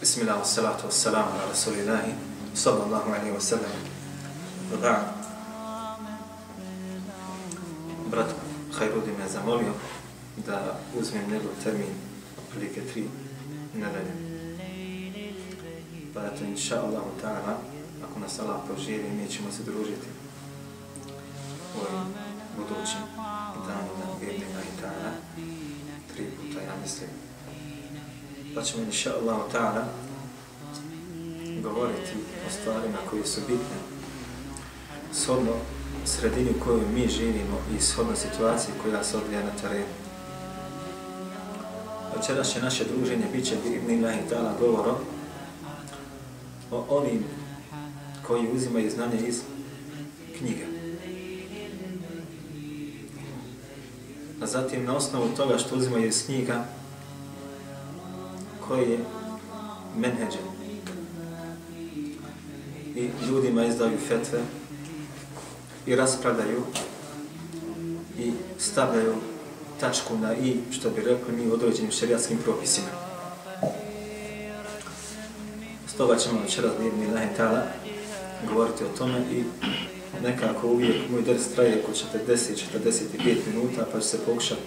Bismillah, salatu wassalamu ala rasulillahi, sallallahu alaihi wa sallam. Brat Hajrudi me zamolio da uzmem njegov termin otprilike tri nedelje. Pa eto, inša Allah ta'ala, ako nas Allah poživi, mi ćemo se družiti u ovim budućim danima, vjernima i ta'ala, tri puta, ja mislim, pa ćemo inša Allah ta'ala govoriti o stvarima koje su bitne shodno sredini u kojoj mi živimo i shodno situaciji koja se odvija na terenu. Večeras će naše druženje bit će Nila i Tala govorom o onim koji uzimaju znanje iz knjiga. A zatim na osnovu toga što uzimaju iz knjiga koji je menheđen i ljudima izdaju fetve i raspravljaju i stavljaju tačku na i, što bi rekli mi, određenim šerijatskim propisima. Stoga ćemo večeras Bibni Lahitala govoriti o tome i nekako uvijek moj dres traje oko 40-45 minuta, pa ću se pokušati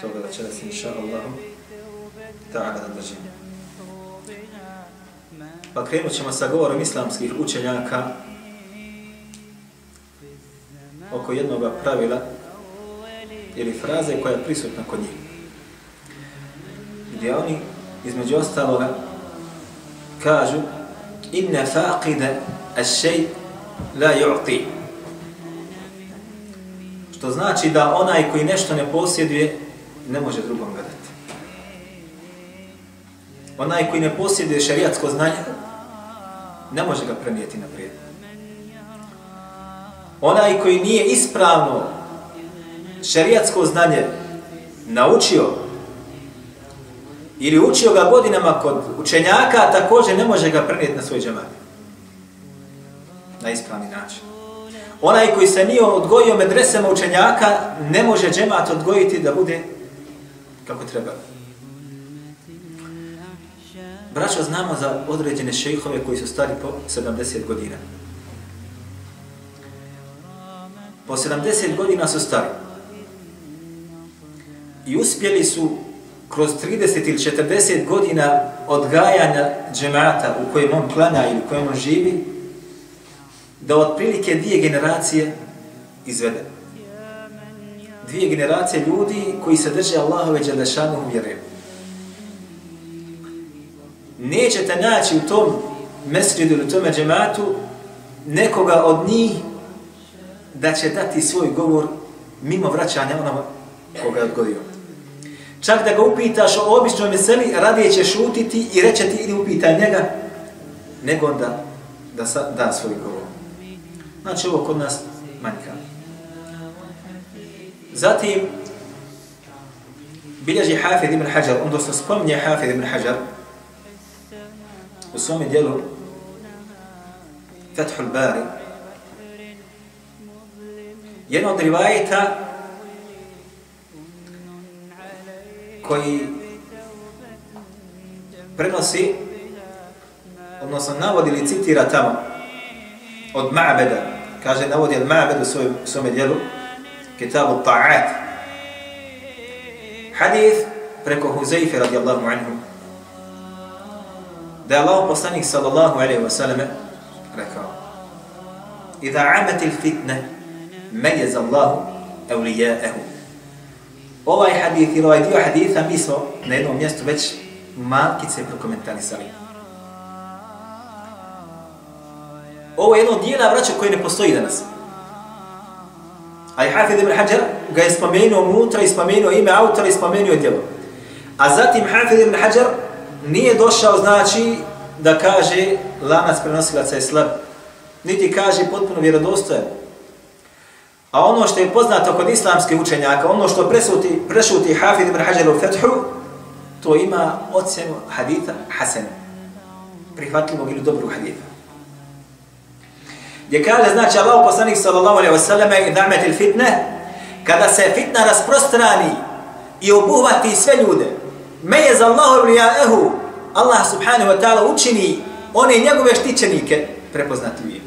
toga večeras, inša Allahom, ta'ala da držim. Pa krenut ćemo sa govorom islamskih učenjaka oko jednog pravila ili fraze koja je prisutna kod njih. Gdje oni, između ostaloga, kažu inna faqida al-shay la yu'ti. Što znači da onaj koji nešto ne posjeduje, ne može drugom ga dati. Onaj koji ne posjeduje šariatsko znanje, ne može ga prenijeti naprijed. Onaj koji nije ispravno šariatsko znanje naučio ili učio ga godinama kod učenjaka, također ne može ga prenijeti na svoj džemat. Na ispravni način. Onaj koji se nije odgojio medresama učenjaka, ne može džemat odgojiti da bude kako treba. Braćo, znamo za određene šejhove koji su stari po 70 godina. Po 70 godina su stari. I uspjeli su kroz 30 ili 40 godina odgajanja džemata u kojem on klanja ili u kojem on živi, da otprilike dvije generacije izvede. Dvije generacije ljudi koji se drže Allahove Đelešanu u nećete naći u tom mesridu ili tome džematu nekoga od njih da će dati svoj govor mimo vraćanja onoga koga je odgodio. Čak da ga upitaš o običnoj meseli, radije će šutiti i reće ti ili upitaj njega, nego da, da sa, da svoj govor. Znači ovo kod nas manjka. Zatim, bilježi Hafid ibn Hajar, on se spominje Hafid ibn Hajar, u svome dijelu Fethul Bari. Jedno od rivajeta koji prenosi odnosno navodi ili citira tamo od Ma'beda. Kaže navodi od Ma'beda u svome dijelu kitabu Ta'at. Hadith preko Huzeyfe radijallahu anhu da je Allah poslanik sallallahu alaihi wa sallam rekao Iza amatil fitne mejez Allahu evlijaehu Ovaj hadith ili ovaj dio haditha mi smo na jednom mjestu već malkice prokomentarisali. Ovo je jedno dijela vraća koje ne postoji danas. A i Hafid ibn Hajar ga je spomenuo unutra i spomenuo ime autora i spomenuo djelo. A zatim Hafid ibn Hajar nije došao znači da kaže lanac prenosilaca je slab, niti kaže potpuno vjerodostojan. A ono što je poznato kod islamske učenjaka, ono što presuti, prešuti Hafid ibn Hajar u Fethu, to ima ocenu haditha Hasan, prihvatljivog ili dobrog haditha. Gdje kaže, znači, Allah poslanik sallallahu alaihi wa sallam i da'met il fitne, kada se fitna rasprostrani i obuhvati sve ljude, Mejez Allahu ehu Allah subhanahu wa ta'ala učini one njegove štićenike prepoznatljivim.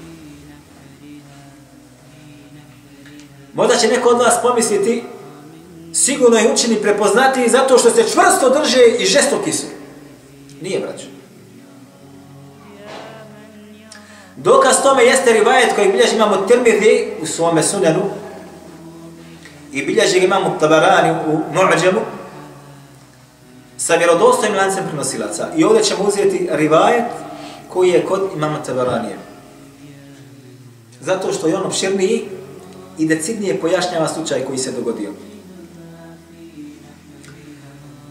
Možda će neko od vas pomisliti, sigurno je učini prepoznati zato što se čvrsto drže i žestoki su. Nije, braću. Dokaz tome jeste rivajet koji bilježi imamo Tirmidhi u svome sunenu i bilježi imamo Tabarani u Mu'ađemu sa vjerodostojnim lancem prenosilaca. I ovdje ćemo uzeti rivajet koji je kod imama Tabaranije. Zato što je on opširniji i decidnije pojašnjava slučaj koji se dogodio.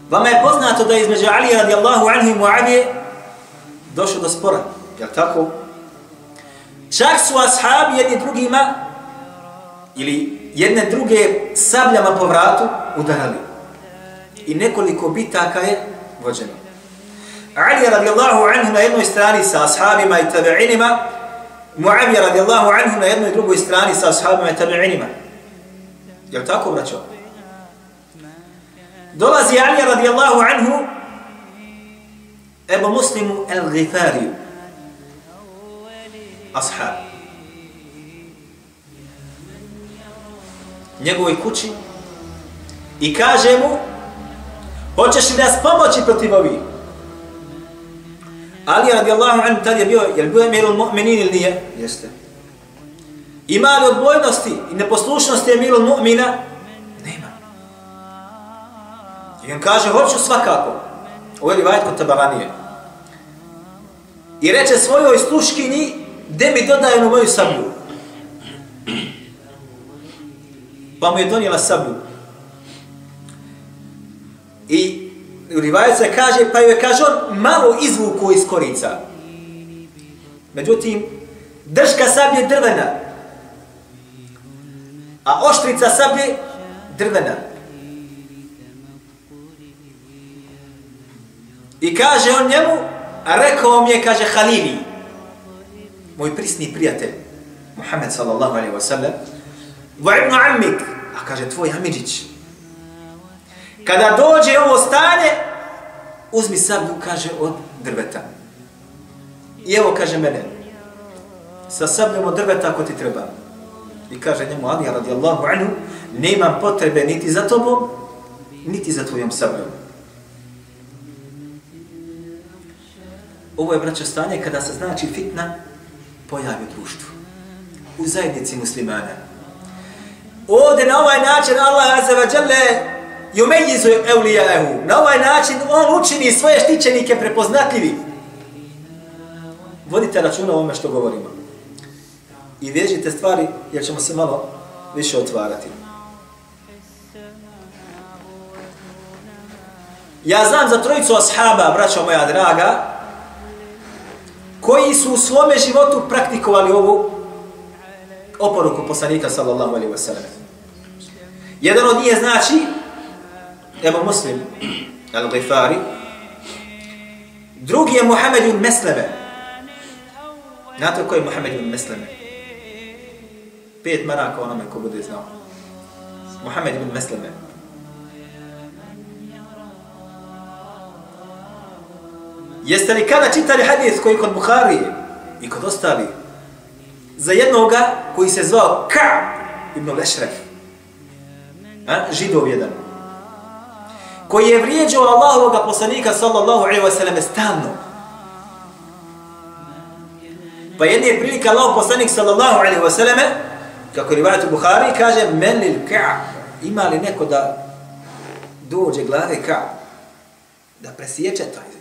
Vama je poznato da je između Ali radijallahu anhu i Muavije došlo do spora. jel tako? Čak su ashabi jedni drugima ili jedne druge sabljama po vratu udarali. I nekoliko bitaka je vođeno. Ali radijallahu anhu na jednoj strani sa ashabima i tabi'inima, Muavija radijallahu anhu na jednoj drugoj strani sa ashabima i tabi'inima. Je li tako, braćo? Dolazi Ali radijallahu anhu Ebu Muslimu el-Ghifariju ashab. Njegovoj kući i kaže mu hoćeš li nas pomoći protiv ovih? Ali radijallahu anhu tad je bio, je li bio emirul mu'minin ili nije? Jeste. Ima li odbojnosti i neposlušnosti emirul mu'mina? Nema. I on kaže, hoću svakako. Ovo je li vajt kod tabaranije. I reče svojoj sluškinji, gdje mi dodaje na moju sablju? Pa mu je donijela sablju. I Rivajac se kaže, pa joj kaže on malo izvuku iz korica. Međutim, drška sablje drvena, a oštrica sablje drvena. I kaže on njemu, a rekao mi je, kaže Halili, moj prisni prijatelj, Muhammed sallallahu alaihi wa sallam, va ibn amik, a kaže tvoj Amidžić, kada dođe ovo stanje, uzmi sablju, kaže, od drveta. I evo, kaže mene, sa sabljom od drveta ako ti treba. I kaže njemu Ali radijallahu anhu, nemam potrebe niti za tobom, niti za tvojom sabljom. Ovo je braćo stanje kada se znači fitna pojavi u društvu. U zajednici muslimana. Ovdje na ovaj način Allah azza wa jalla yumejizu evlijahu. Na ovaj način on učini svoje štićenike prepoznatljivi. Vodite računa o ovome što govorimo. I vežite stvari jer ćemo se malo više otvarati. Ja znam za trojicu ashaba, braćo moja draga, koji su u svome životu praktikovali ovu oporuku poslanika sallallahu alaihi wa sallam. Jedan od njih znači إمام مسلم الغفاري. دروغي محمد المسلمة. ناتو كوي محمد المسلمة. بيت مراك وأنا من كوبو ديزا محمد بن مسلمة يستري كانا تيتا لحديث كوي كون بخاري. يكو دوستالي زيادنا هوغا كوي سيزوا كعب ابن الأشرف. جيدو بيدان koji je vrijeđao Allahovog poslanika sallallahu alejhi ve sellem stalno. Pa jedne je prilika Allahov poslanik sallallahu alejhi ve sellem kako rivayet Buhari kaže men lil Ka'b ima li neko da dođe glave Ka'b da presječe taj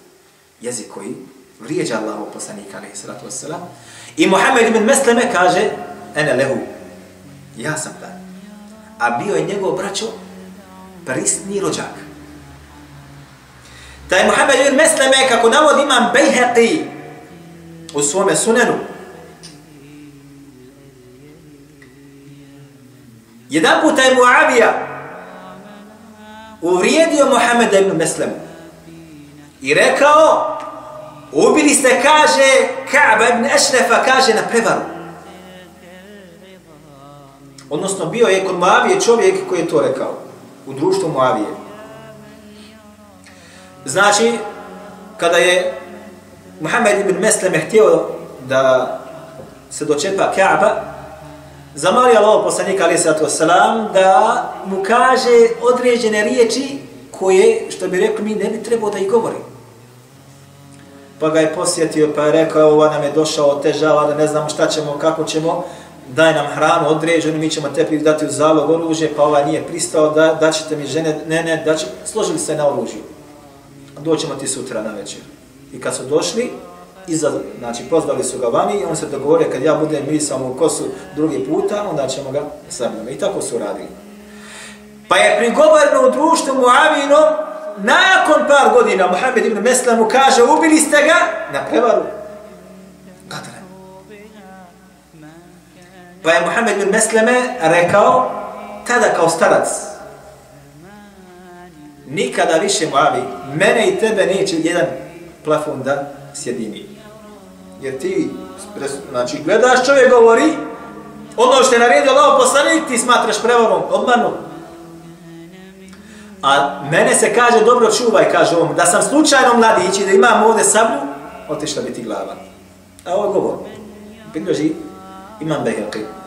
jezik koji vrijeđa Allahov poslanika alejhi salatu vesselam i Muhammed ibn Mesleme kaže ene lehu ja sam taj. A bio je njegov braćo prisni rođak. Taj Muhammed ibn Mesleme, kako navod imam Bejheqi u svome sunenu, jedan puta je Muavija uvrijedio Muhammeda ibn Meslemu i rekao, ubili ste, kaže, Ka'ba ibn Ešrefa, kaže, na prevaru. Odnosno, bio je kod Muavije čovjek koji je to rekao u društvu Muavije. Znači, kada je Muhammed ibn Mesleme htio da se dočepa Kaaba, zamolio Allah poslanika alaih sallatu wasalam da mu kaže određene riječi koje, što bi rekli, mi ne bi trebao da ih govori. Pa ga je posjetio, pa je rekao, evo nam je došao, težava, da ne znamo šta ćemo, kako ćemo, daj nam hranu određenu, mi ćemo tebi dati u zalog oružje, pa ovaj nije pristao, da, da ćete mi žene, ne, ne, da će, složili se na oružju. Doćemo ti sutra na večer. I kad su došli, iza, znači pozvali su ga vani i on se dogovorio kad ja budem mirisao u kosu drugi puta, onda ćemo ga sabljamo. I tako su radili. Pa je prigovorno u društvu Muavino, nakon par godina Muhammed ibn Mesla mu kaže, ubili ste ga na prevaru. Gadre. Pa je Muhammed ibn Mesleme rekao, tada kao starac, nikada više Muavi, mene i tebe neće jedan plafon da sjedini. Jer ti, znači, gledaš čovjek govori, ono što je naredio Allah poslanik, ti smatraš prevarom, obmanu. A mene se kaže, dobro čuvaj, kaže on, da sam slučajno mladić i da imam ovdje sablju, otišla bi ti glava. A ovo je govor. Bilježi, imam Behilqi.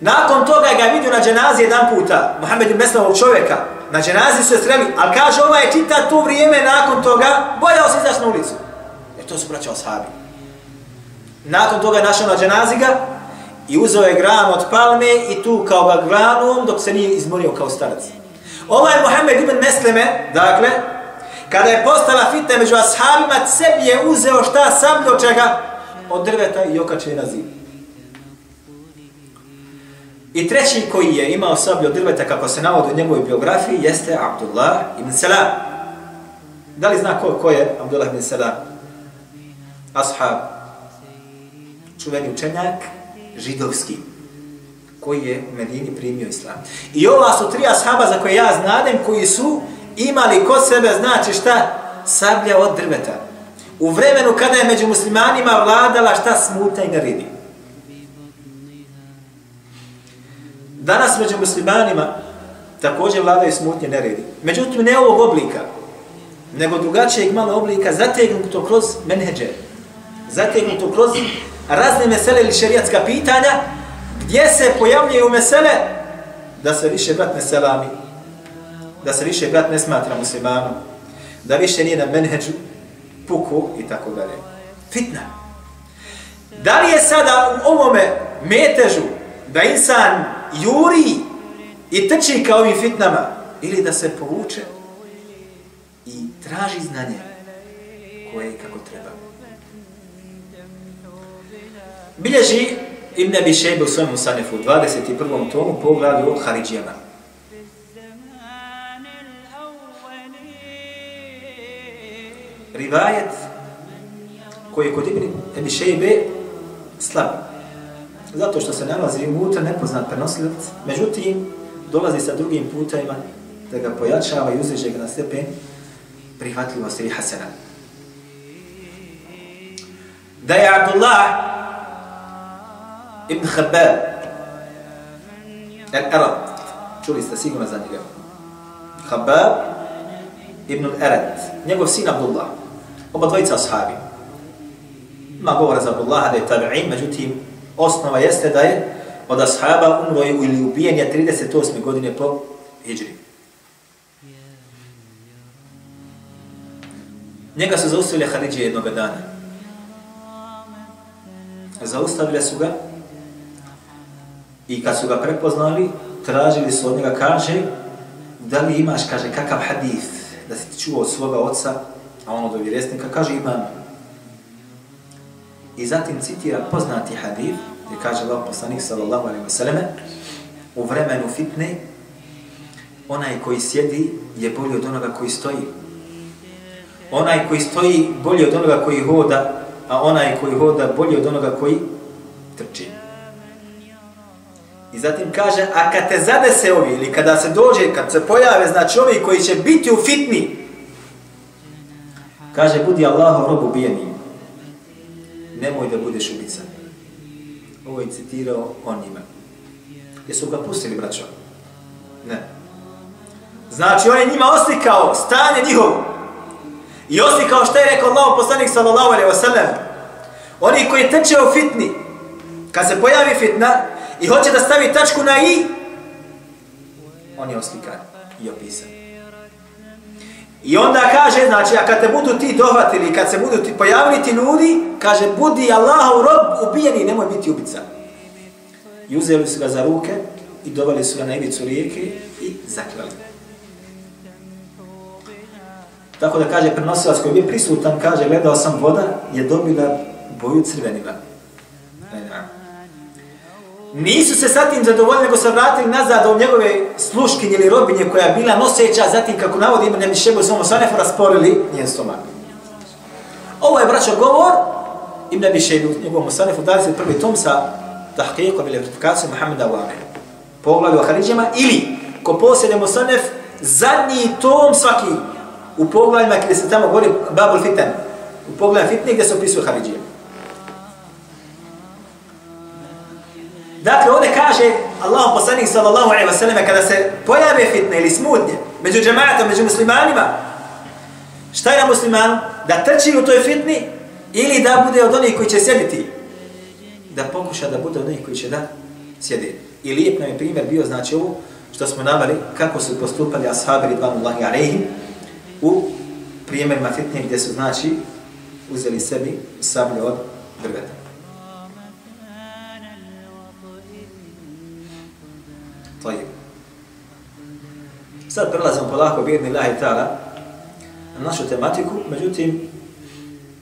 Nakon toga ga vidio na dženazi jedan puta, Mohamed ibn Meslavog čovjeka, na dženazi su je sreli, ali kaže ovaj je čita to vrijeme nakon toga, bojao se izaći na ulicu. Jer to su braća oshabi. Nakon toga je našao na dženazi ga i uzeo je gran od palme i tu kao ga granom dok se nije izmorio kao starac. Ovaj Mohamed ibn Mesleme, dakle, kada je postala fitna među ashabima, sebi je uzeo šta sabljo čega od drveta i okače na zimu. I treći koji je imao sablju od drveta, kako se navodi u njegovoj biografiji, jeste Abdullah ibn Salam. Da li zna ko, ko je Abdullah ibn Salam? Ashab, čuveni učenjak, židovski koji je u Medini primio islam. I ova su tri ashaba za koje ja znadem, koji su imali kod sebe, znači šta? Sablja od drveta. U vremenu kada je među muslimanima vladala šta smuta i naridi. Danas među muslimanima također vladaju smutnje neredi. Međutim, ne ovog oblika, nego drugačijeg malo oblika, zategnuto kroz menheđe, zategnuto kroz razne mesele ili šerijatska pitanja, gdje se pojavljaju mesele da se više brat ne selami, da se više brat ne smatra muslimanom, da više nije na menheđu, puku i tako dalje. Fitna. Da li je sada u ovome metežu da insan juri i trči kao ovim fitnama ili da se povuče i traži znanje koje je kako treba. Bilježi Ibn Abi Shaybe u svojemu Musanefu u 21. tomu poglavlju o Haridžijama. Rivajet koji je kod Ibn Abi Shaybe slab. Zato što se nalazi unutra nepoznat prenosilac. Međutim, dolazi sa drugim putajima da ga pojačava i uzređe ga na stepen prihvatljivosti i hasena. Da je Abdullah Ibn Khabbab Al-Arab čuli ste sigurno za njega Khabbab Ibn Al-Arad njegov sin Abdullah oba dvojica ashabi ima govora za Abdullah da je tabi'in međutim osnova jeste da je od ashaba umro ili ubijen je 38. godine po hijri njega su zaustavile Haridje jednog dana Zaustavile su ga I kad su ga prepoznali, tražili su od njega, kaže, da li imaš, kaže, kakav hadith da si ti čuo od svoga oca, a ono do vjeresnika, kaže, imam. I zatim citira poznati hadith, gdje kaže Allah poslanik sallallahu alaihi wa sallame u vremenu fitne, onaj koji sjedi je bolji od onoga koji stoji. Onaj koji stoji bolji od onoga koji hoda, a onaj koji hoda bolji od onoga koji trči. I zatim kaže, a kad te zadese ovi, ili kada se dođe, kad se pojave, znači ovi koji će biti u fitni, kaže, budi Allahov rob ubijenim Nemoj da budeš ubica. Ovo je citirao on njima. Jesu ga pustili, braćo? Ne. Znači, on je njima oslikao stanje njihovo. I oslikao što je rekao Allah poslanik sallallahu alaihi wa sallam, oni koji teče u fitni, kad se pojavi fitna i hoće da stavi tačku na i, on je oslikan i opisan. I onda kaže, znači, a kad te budu ti dohvatili, kad se budu ti pojavili ti ljudi, kaže, budi Allahov rob ubijeni, nemoj biti ubica. I uzeli su ga za ruke i dovali su ga na ivicu rijeke i zaklali. Tako da kaže, prenosilac koji je prisutan, kaže, gledao sam voda, je dobila boju crvenima. Nisu se sa tim zadovoljni, nego se vratili nazad u njegove sluškinje ili robinje koja je bila noseća, zatim kako navodi ima nemi šebu svojom sanefu rasporili njen stomak. Ovo je braćo govor im ne šebu njegovom sanefu 21. tom sa tahkijekom ili vertifikacijom Muhammeda u Amen. Poglavlju o Haridžima ili ko posjede Musanef zadnji tom svaki u poglavljima gdje se tamo govori Babul Fitan. U poglavljima fitne gdje se opisuje Haridžima. Dakle, ovdje kaže Allah poslanik sallallahu alaihi wa sallam kada se pojave fitne ili smutnje među džematom, među muslimanima, šta je na musliman? Da trči u toj fitni ili da bude od onih koji će sjediti? Da pokuša da bude od onih koji će da sjedi. I lijep nam je primjer bio, znači ovo, što smo navali, kako su postupali ashabi ridvanullahi alaihim u primjerima fitne gdje su, znači, uzeli sebi sablje od drveta. Sad prelazimo polako, bidni lahi ta'ala, na našu tematiku, međutim,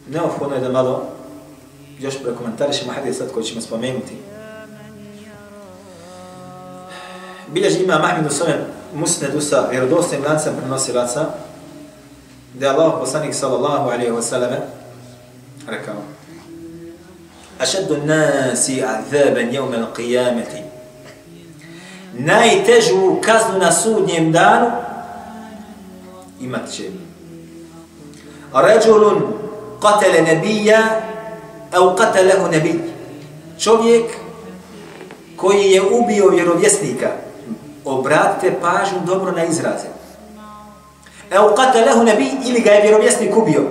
neophodno je da malo još prekomentarišemo hadis sad koji ćemo spomenuti. Bilježi ima Mahmedu svome musnedu sa vjerodostojnim lancem prenosilaca, gdje Allah poslanik sallallahu alaihi wa sallam rekao Ašeddu nasi azaban jevme al-qiyameti najtežu kaznu na sudnjem danu imat će. Ređulun qatele nebija au qatelehu nebij čovjek koji je ubio vjerovjesnika obratite pažnju dobro na izraze. Au qatelehu nebij ili ga je vjerovjesnik ubio.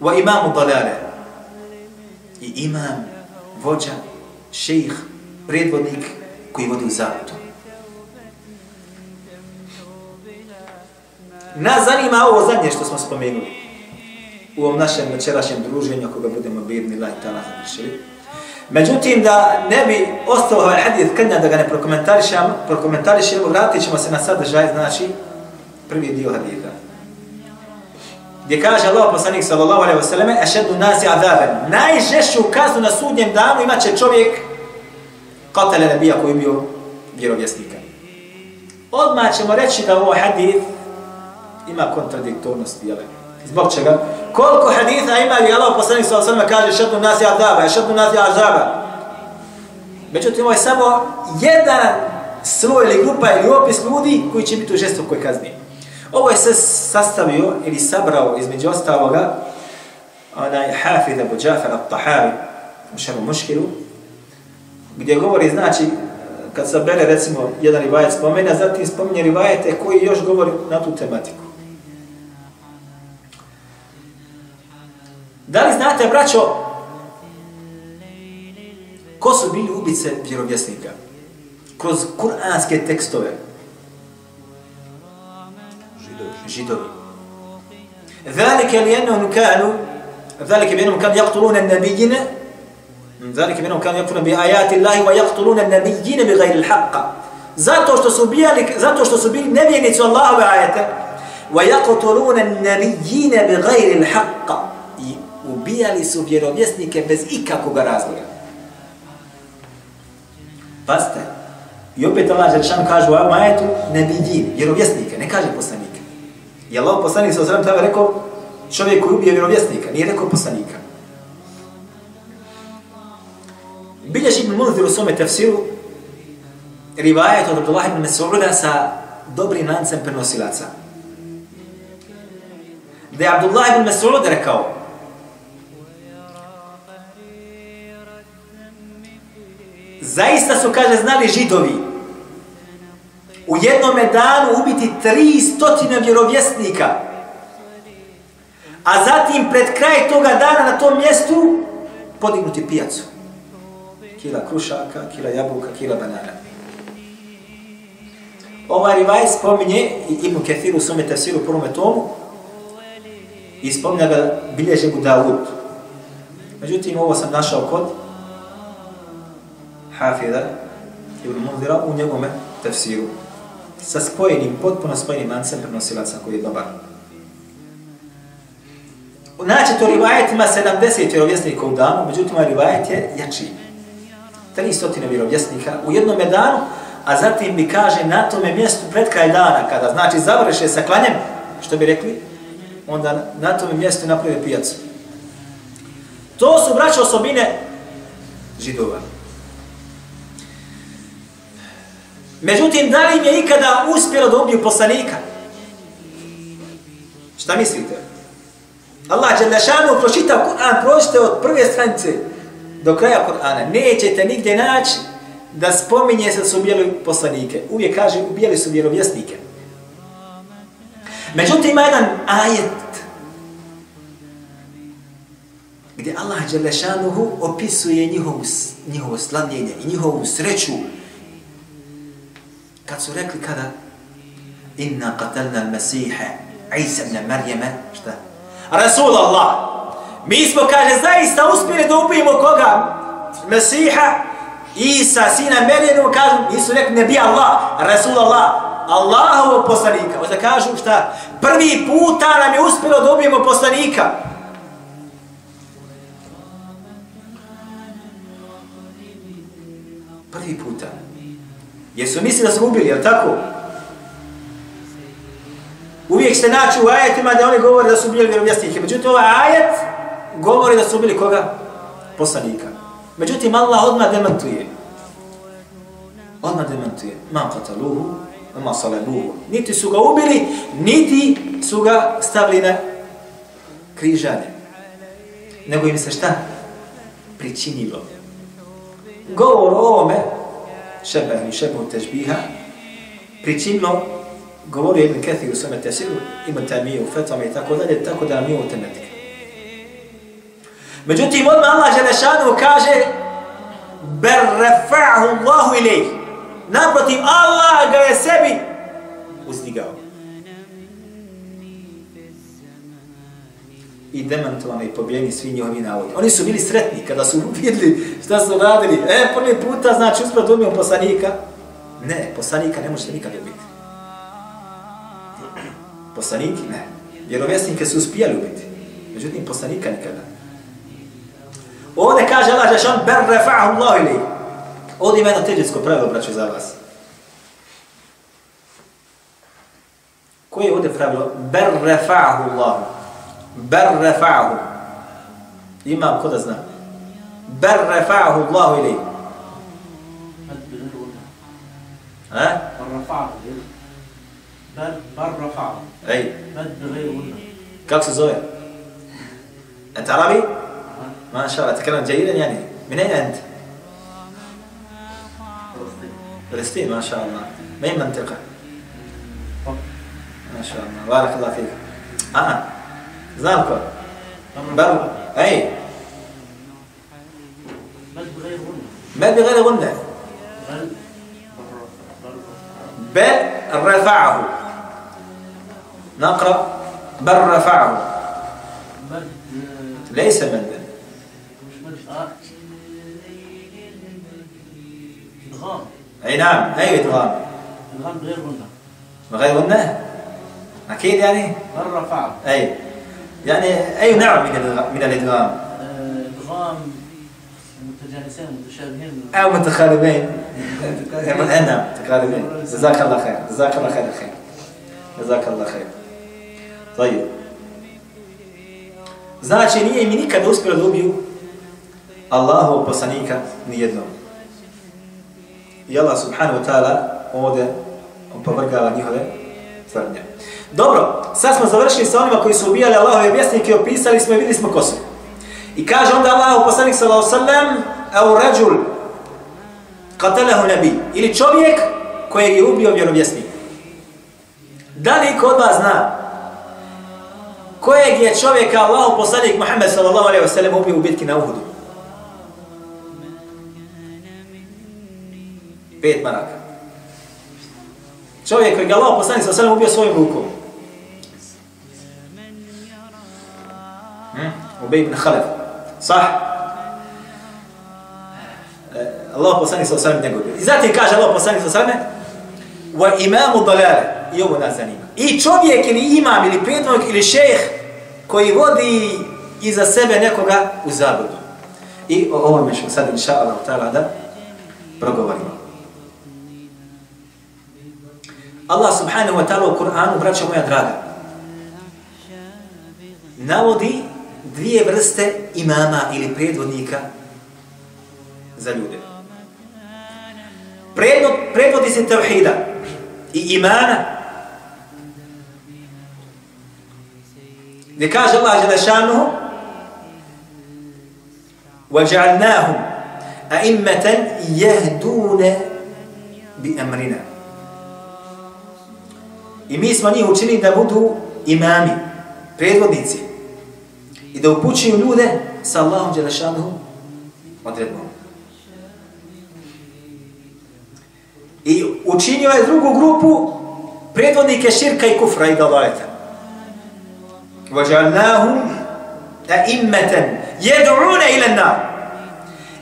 Wa imamu dalale. I imam vođa šejih, predvodnik koji vodi u zaputu. Nas zanima ovo zadnje što smo spomenuli u ovom našem večerašnjem druženju ako ga budemo birni laj tala završili. Međutim, da ne bi ostao ovaj hadith krnja da ga ne prokomentarišemo, prokomentarišemo, vratit ćemo se na sadržaj, znači prvi dio haditha. Gdje kaže Allah poslanik sallallahu alaihi wa sallam, ašednu nasi adaben, najžešću kaznu na sudnjem danu imat će čovjek katale nebija koji je bio vjerovjesnika. Odmah ćemo reći da ovo hadith ima kontradiktornosti, jel? Zbog čega? Koliko haditha ima i Allah poslanik sa osvrme kaže šednu nas je adaba, šednu nas je ažaba. Međutim, ovo je samo jedan sloj ili grupa ili opis ljudi koji će biti u žestokoj kazni. Ovo je se sastavio ili sabrao između ostaloga onaj Hafid Abu Džafar al-Tahavi u šemu muškilu gdje govori, znači, kad se bere, recimo, jedan rivajet spomene, a zatim spominje rivajete koji još govori na tu tematiku. Da li znate, braćo, ko su bili ubice vjerovjesnika? Kroz kuranske tekstove. Židovi. Židovi. Zalike li jednom kanu, zalike li jednom kanu jaktulune nabijine, ذلك منهم كانوا يكفرون بآيات الله ويقتلون النبيين بغير الحق zato što su bijali zato što su bili nevjernici Allahove ajete ويقتلون النبيين بغير الحق i ubijali su vjerovjesnike bez ikakvog razloga Pazite, i opet Allah Žešan kaže u ovom ajetu nebijin, vjerovjesnike, ne kaže poslanike. I Allah poslanik sa osram tada rekao čovjek koji ubije vjerovjesnika, nije rekao poslanika. Bilješ Ibn Munzir u svome tefsiru rivajet od Abdullah ibn Mas'uda sa dobrim lancem prenosilaca. Da je Abdullah ibn Mas'ud rekao Zaista su, kaže, znali židovi u jednom danu ubiti tri stotine vjerovjesnika, a zatim pred kraj toga dana na tom mjestu podignuti pijacu. Kila krušaka, kila jabuka, kila banana. Ova rivaj spominje i Ibn Kethiru u svome tefsiru u prvome tomu i spominja ga bilježe Budavud. Međutim, ovo sam našao kod Hafida Ibn Mundira u njegome tefsiru sa spojenim, potpuno spojenim mancem prenosilaca koji je dobar. Znači, to rivajetima 70 vjerovjesnika u danu, međutim, ovaj rivajet je jačiji. 300 vjerovjesnika u jednom danu, a zatim mi kaže na tome mjestu pred kraj dana, kada znači završe sa klanjem, što bi rekli, onda na tome mjestu napravi pijacu. To su braće osobine židova. Međutim, da li im je ikada uspjelo da ubiju poslanika? Šta mislite? Allah će lešanu pročitao Kur'an, pročite od prve stranice do kraja Kur'ana. Nećete nigdje naći da spominje se da su ubijali poslanike. Uvijek kaže, ubijali su vjerovjesnike. Međutim, ima jedan ajet gdje Allah Đelešanuhu opisuje njihovu, njihovo slavljenje i njihovu sreću kad su rekli kada inna qatalna al-Masiha Isa ibn Marijama šta? Rasul Allah mi smo kaže zaista uspjeli da ubijemo koga? Mesiha Isa sina Merjenu, kažu nisu rekli ne bi Allah Rasul Allah Allahovo poslanika onda kažu šta? prvi puta nam je uspjelo da ubijemo poslanika prvi puta Jer su mislili da smo ubili, jel tako? Uvijek se naći u ajetima da oni govore da su ubili vjerovjesnike. Međutim, ovaj ajet govori da su ubili koga? Poslanika. Međutim, Allah odmah demantuje. Odmah demantuje. Ma kataluhu, ma salabuhu. Niti su ga ubili, niti su ga stavili na križanje. Nego im se šta? Pričinilo. Govor o ovome, šebehu i šebehu težbiha, pričinilo govori Ibn Kathir u svome tesiru, Ibn Tamije u fetama i tako dalje, tako da mi ovo temeti. Međutim, odmah Allah Želešanu kaže ber Allahu ilaih. Naprotiv, Allah ga je sebi uzdigao. i demantovani i pobijeni svi njihovi navodi. Oni su bili sretni kada su vidjeli šta su radili. E, prvi puta, znači, usprat umio poslanika. Ne, poslanika ne možete nikad ubiti. Poslaniki ne. Vjerovjesnike su uspijali ubiti. Međutim, poslanika nikada. Ovdje kaže Allah Žešan, ber refa'ahu Allah ili. Ovdje ima jedno teđetsko pravilo, braću, za vas. Koje je ovdje pravilo? Ber refa'ahu Allah. Ber refa'ahu. Imam, ko da zna? Ber refa'ahu Allah ili. Ha? Ber refa'ahu. Bar, bar rafa'u. Ej. Kako se zove? Ente Arabi? ما شاء الله تتكلم جيدا يعني. من أين أنت؟ فلسطين. فلسطين ما شاء الله. من أي منطقة؟ ما شاء الله. بارك الله فيك. آه. زالكو. بر أي. بل بغير غنة. بل بغير غنة. بل. بل رفعه. نقرأ. بل رفعه. ليس من بل. أي نعم. أي ادغام ادغام بغير غنة. بغير غنة؟ أكيد يعني؟ بل رفعه أي. يعني أي نوع من من الإدغام؟ إدغام متجانسين متشابهين أو متخالفين نعم متخالفين جزاك الله خير. جزاك الله خير. خير جزاك الله خير. طيب. Znači, nije mi nikada uspjelo da ubiju Allahu poslanika nijednom. I Allah subhanahu wa ta'ala ovdje opovrgava njihove tvrdnje. Dobro, sad smo završili sa onima koji su ubijali Allahove vjesnike, opisali smo i vidjeli smo ko su. I kaže onda Allah, poslanik sallahu sallam, au rađul, qatalahu nabi, ili čovjek kojeg je ubio vjerovjesnik. Da li kod vas zna kojeg je čovjeka Allah poslanik Muhammed sallallahu alaihi wa sallam ubio u bitki na Uhudu? Pet maraka. Čovjek koji je Allah poslanik sa alaihi ubio svojim rukom. Hmm? Ubej ibn Khalef. Sah? E, Allah poslanik sa alaihi wa njegov. I zatim kaže Allah poslanik sa alaihi wa imamu dalale. I ovo nas zanima. I čovjek ili imam ili prednog ili šejh koji vodi iza sebe nekoga u zabudu. I o ovome ćemo sad inša Allah ta'ala da progovorimo. Allah subhanahu wa ta'ala u Kur'anu, braća moja draga, navodi dvije vrste imama ili predvodnika za ljude. Predvod, predvodi se tevhida i imana gdje kaže Allah Želešanuhu وَجَعَلْنَاهُمْ أَئِمَّةً يَهْدُونَ بِأَمْرِنَا I mi smo njih učinili da budu imami, predvodnici i da upućuju ljude sa Allahom Đelešanuhu odredbom. I učinio je drugu grupu predvodnike širka i kufra i dalajeta. وَجَعَلْنَاهُمْ أَئِمَّةً يَدْعُونَ إِلَى النَّارِ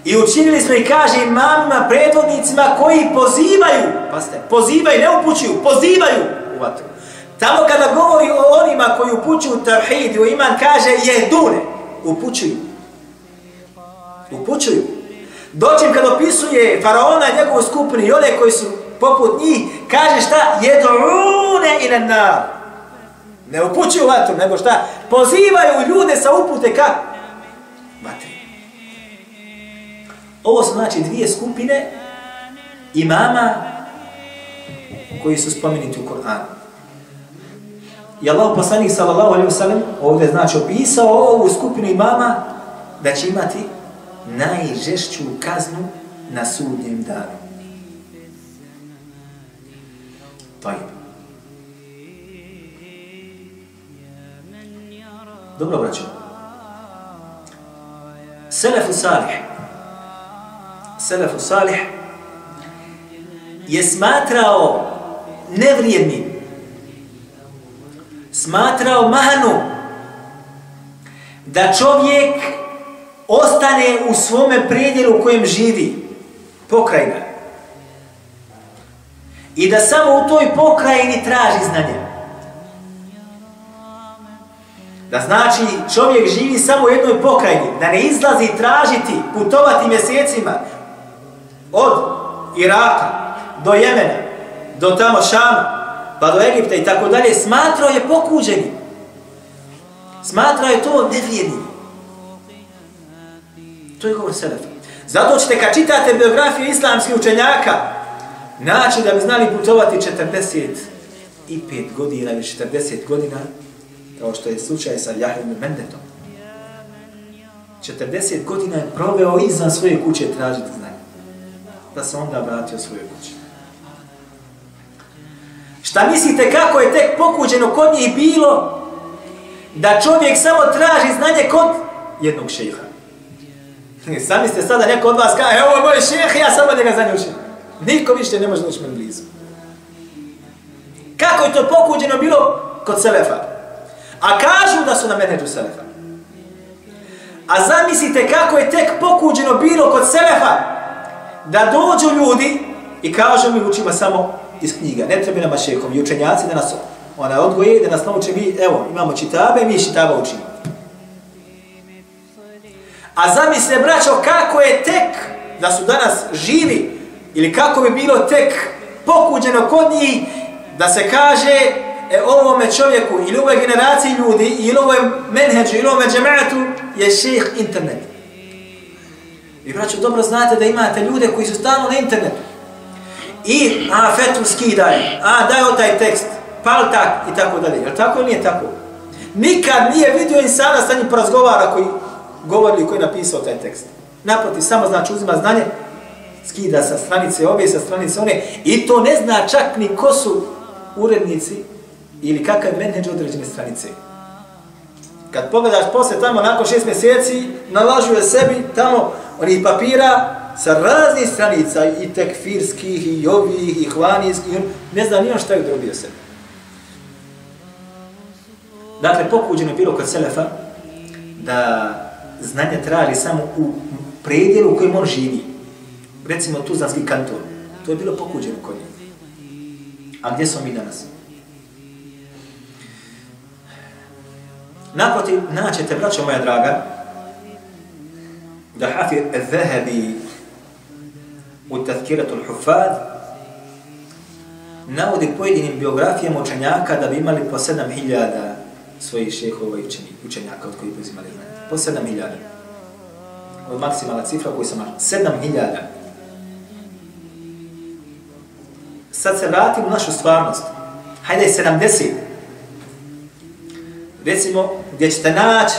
I učinili smo i kaže imamima, predvodnicima koji pozivaju, paste, pozivaju, ne upućuju, pozivaju u vatru. Tamo kada govori o onima koji upućuju tavhid u iman, kaže jedune, upućuju. Upućuju. Doćim kada opisuje faraona i njegovu skupinu i one koji su poput njih, kaže šta? Jedune i na nar. Ne upućuju vatru, nego šta? Pozivaju ljude sa upute ka vatri. Ovo su znači dvije skupine imama koji su spomenuti u Koranu. I Allah poslanik sallallahu alaihi wa sallam ovdje znači opisao ovu skupinu imama da će imati najžešću kaznu na sudnjem danu. To je. Dobro, braćo. Selefu salih. Selefu salih je smatrao nevrijednim, smatrao mahanu da čovjek ostane u svome predjelu u kojem živi, pokrajina. I da samo u toj pokrajini traži znanje. Da znači čovjek živi samo u jednoj pokrajini, da ne izlazi tražiti, putovati mjesecima od Iraka do Jemena, do tamo Šam, pa do Egipta i tako dalje, smatrao je pokuđeni. Smatrao je to nevrijednim. To je govor Selefa. Zato ćete kad čitate biografiju islamskih učenjaka, naći da bi znali putovati 45 godina ili 40 godina, kao što je slučaj sa Jahvim Mendetom. 40 godina je proveo izvan svoje kuće tražiti znanje. Da se onda vratio svoje kuće. Šta mislite kako je tek pokuđeno kod njih bilo da čovjek samo traži znanje kod jednog šeha? Sami ste sada neko od vas kaže, evo je moj šeh, ja samo njega za njušim. Niko više ne može doći meni blizu. Kako je to pokuđeno bilo kod Selefa? A kažu da su na menedžu Selefa. A zamislite kako je tek pokuđeno bilo kod Selefa da dođu ljudi i kažu mi učimo samo iz knjiga. Ne treba nama šehovi i učenjaci da nas ona odgoje, da nas nauče mi, evo, imamo čitabe, mi čitaba učimo. A zamisle, braćo, kako je tek da su danas živi ili kako bi bilo tek pokuđeno kod njih da se kaže e, ovome čovjeku ili ovoj generaciji ljudi ili ovoj menheđu ili ovome džematu je šeh internet. I braćo, dobro znate da imate ljude koji su stalno na internetu. I, a, fetu skidaj, a, daj o taj tekst, pal tak i tako dalje. Jel tako nije tako? Nikad nije vidio insana sa njim porazgovara koji govorili koji je napisao taj tekst. Naproti, samo znači uzima znanje skida sa stranice ove, sa stranice one, i to ne zna čak ni ko su urednici ili kakav menedž određene stranice. Kad pogledaš posle tamo, nakon šest mjeseci, nalažuje sebi tamo onih papira sa raznih stranica, i tekfirskih, i ovih, i hvanijskih, ne zna nijem šta je drobio sebi. Dakle, pokuđeno je bilo kod Selefa da znanje traži samo u predjelu u kojem on živi. Recimo Tuzlanski kanton. To je bilo pokuđeno kod njega. A gdje smo mi danas? Naprotiv, naćete, braćo moja draga, da Hafir Zahabi u Tazkiratu Hufad navodi pojedinim biografijama učenjaka da bi imali po 7000 svojih šehova i učenjaka od koji uzimali znanje. Po 7000. Od maksimala maksimalna cifra koju sam našao. 7000. Sad se vratim u našu stvarnost. Hajde 70. Recimo, gdje ćete naći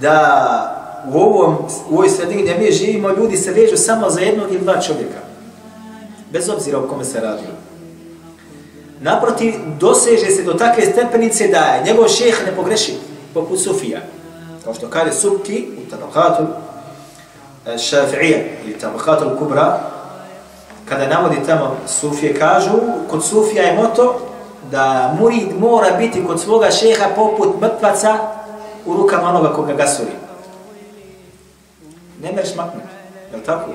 da u, ovom, u ovoj sredini gdje mi živimo, ljudi se vežu samo za jednog ili dva čovjeka. Bez obzira o kome se radi. Naprotiv, doseže se do takve stepenice da je njegov šeh ne pogreši, poput Sufija. Kao što kaže Subki u tabakatu e, Šafi'ija ili tabakatu Kubra, kada navodi tamo Sufije, kažu, kod Sufija je moto da murid mora biti kod svoga šeha poput mrtvaca u rukama onoga koga gasuri. Ne mereš maknuti, je li tako?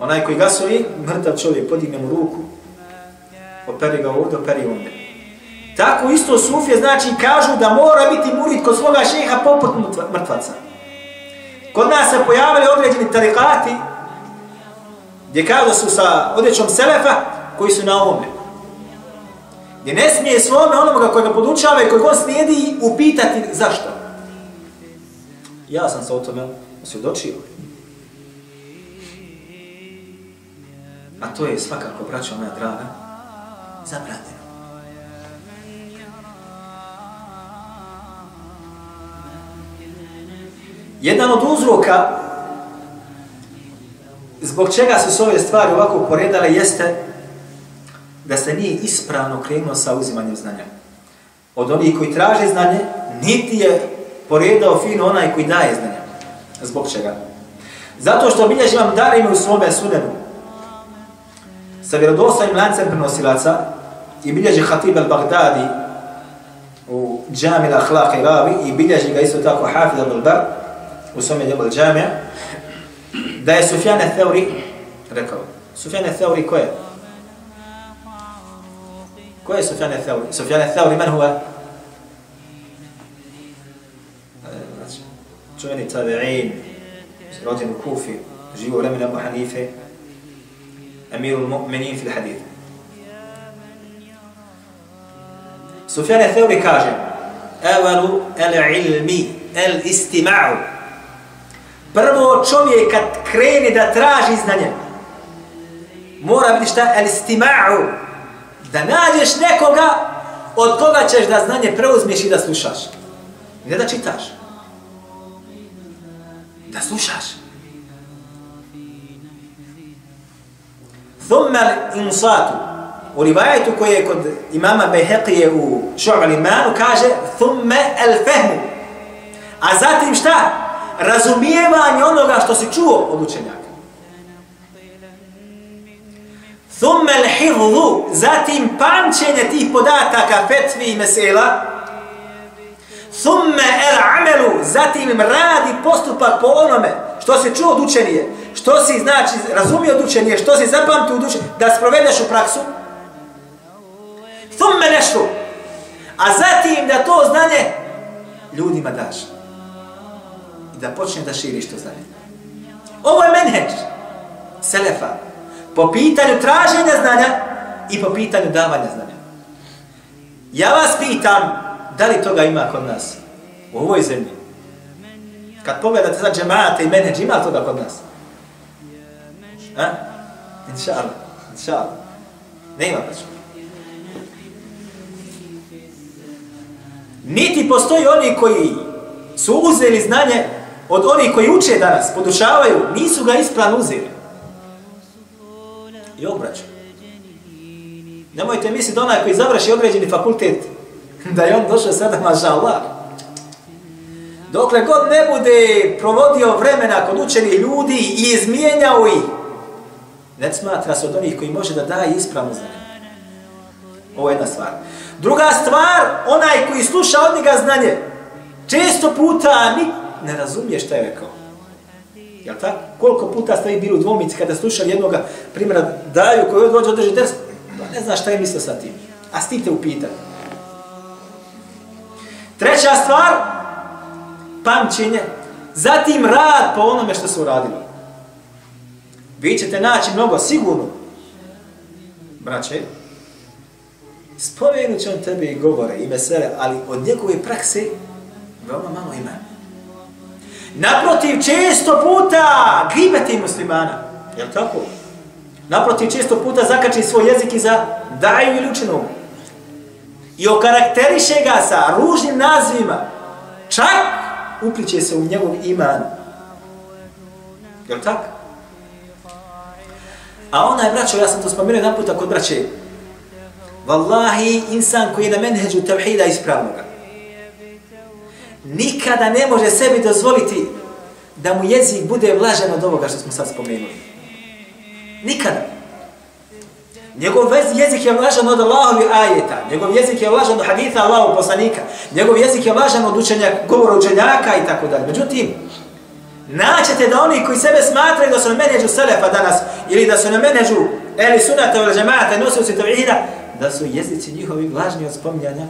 Onaj koji gasuje, mrtav čovjek, podigne mu ruku, operi ga ovdje, operi ovdje. Tako isto sufje znači kažu da mora biti murid kod svoga šeha poput mrtvaca. Kod nas se pojavili određeni tarikati gdje kada su sa odjećom selefa koji su na ovome. Gdje ne smije svome onoga koji ga podučava i koji god slijedi upitati zašto. Ja sam se o tome osvjedočio. A to je svakako, braćo moja draga, zabranjeno. Jedan od uzroka zbog čega su se ove stvari ovako poredale jeste da se nije ispravno krenuo sa uzimanjem znanja. Od onih koji traže znanje, niti je poredao fino onaj koji daje znanje. Zbog čega? Zato što obilježi vam dar ime u svome sunenu. Sa vjerodostojnim lancem prenosilaca i bilježi Hatib al-Baghdadi u džami l-Akhlaq i Ravi i bilježi ga isto tako Hafid al-Bar u svome djelu džamija da je Sufjan al-Thawri rekao. Sufjan al-Thawri ko je? Ko je Sufjan al-Thawri? Sufjan al-Thawri man huwa? Čuveni tabi'in, rođen u Kufi, živo u vremena Abu Hanife, amiru mu'minin fil hadith. Sufjan Theuri kaže, Evalu el ilmi, el istima'u. Prvo čovjek kad krene da traži znanje, mora biti šta? El istima'u. Da nađeš nekoga od koga ćeš da znanje preuzmeš i da slušaš. Ne da čitaš da slušaš. Thumma insatu. U rivajetu koji je kod imama Beheqije u šu'al imanu kaže thumma el fehmu, A zatim šta? Razumijevanje onoga što si čuo od učenjaka. Thumma el hifzu. Zatim pamćenje tih podataka, fetvi i mesela. Thumme el amelu, zatim im radi postupak po onome što se čuo od učenije, što si znači razumio od učenije, što si zapamtio od učenije, da sprovedeš u praksu. Thumme nešto. A zatim da to znanje ljudima daš. I da počne da širiš to znanje. Ovo je menheđ. Selefa. Po pitanju traženja znanja i po pitanju davanja znanja. Ja vas pitam, da li toga ima kod nas u ovoj zemlji? Kad pogledate za džemate i menedž, ima toga kod nas? Ha? Inša Allah, inša Allah. Ne ima pač. Niti postoji oni koji su uzeli znanje od onih koji uče danas, podučavaju, nisu ga ispravno uzeli. I obraćaju. Nemojte misliti da onaj koji završi određeni fakultet, da je on došao sada, maša Allah. Dokle god ne bude provodio vremena kod učenih ljudi i izmijenjao ih, ne smatra se od onih koji može da daje ispravno znanje. Ovo je jedna stvar. Druga stvar, onaj koji sluša od njega znanje, često puta ni ne razumije šta je rekao. Jel tako? Koliko puta ste vi bili u dvomici kada slušali jednog primjera daju koji dođe održi ders, pa ne zna šta je mislio sa tim. A stite upitati. Treća stvar, pamćenje, zatim rad po onome što su uradili. Vi ćete naći mnogo, sigurno, braće, spomenut će on tebe i govore i mesele, ali od njegove prakse veoma malo ima. Naprotiv, često puta gribete muslimana. Je li tako? Naprotiv, često puta zakači svoj jezik i za daju ili učenom. I okarakteriše ga sa ružnim nazivima. Čak upliče se u njegov iman. Je li tako? A ona je braćo, ja sam to spomenuo jedan puta kod braće. Wallahi, insan koji je na menheđu tevhida ispravnoga. Nikada ne može sebi dozvoliti da mu jezik bude vlažen od ovoga što smo sad spomenuli. Nikada. Njegov jezik je vlažan od Allahovi ajeta. Njegov jezik je vlažan od haditha Allahov poslanika. Njegov jezik je vlažan od učenja, govora učenjaka i tako dalje. Međutim, naćete da oni koji sebe smatraju da su na menedžu Selefa danas ili da su na menedžu Eli Sunata ili Džemata i nosioci Tavihida, da su jezici njihovi vlažni od spominjanja.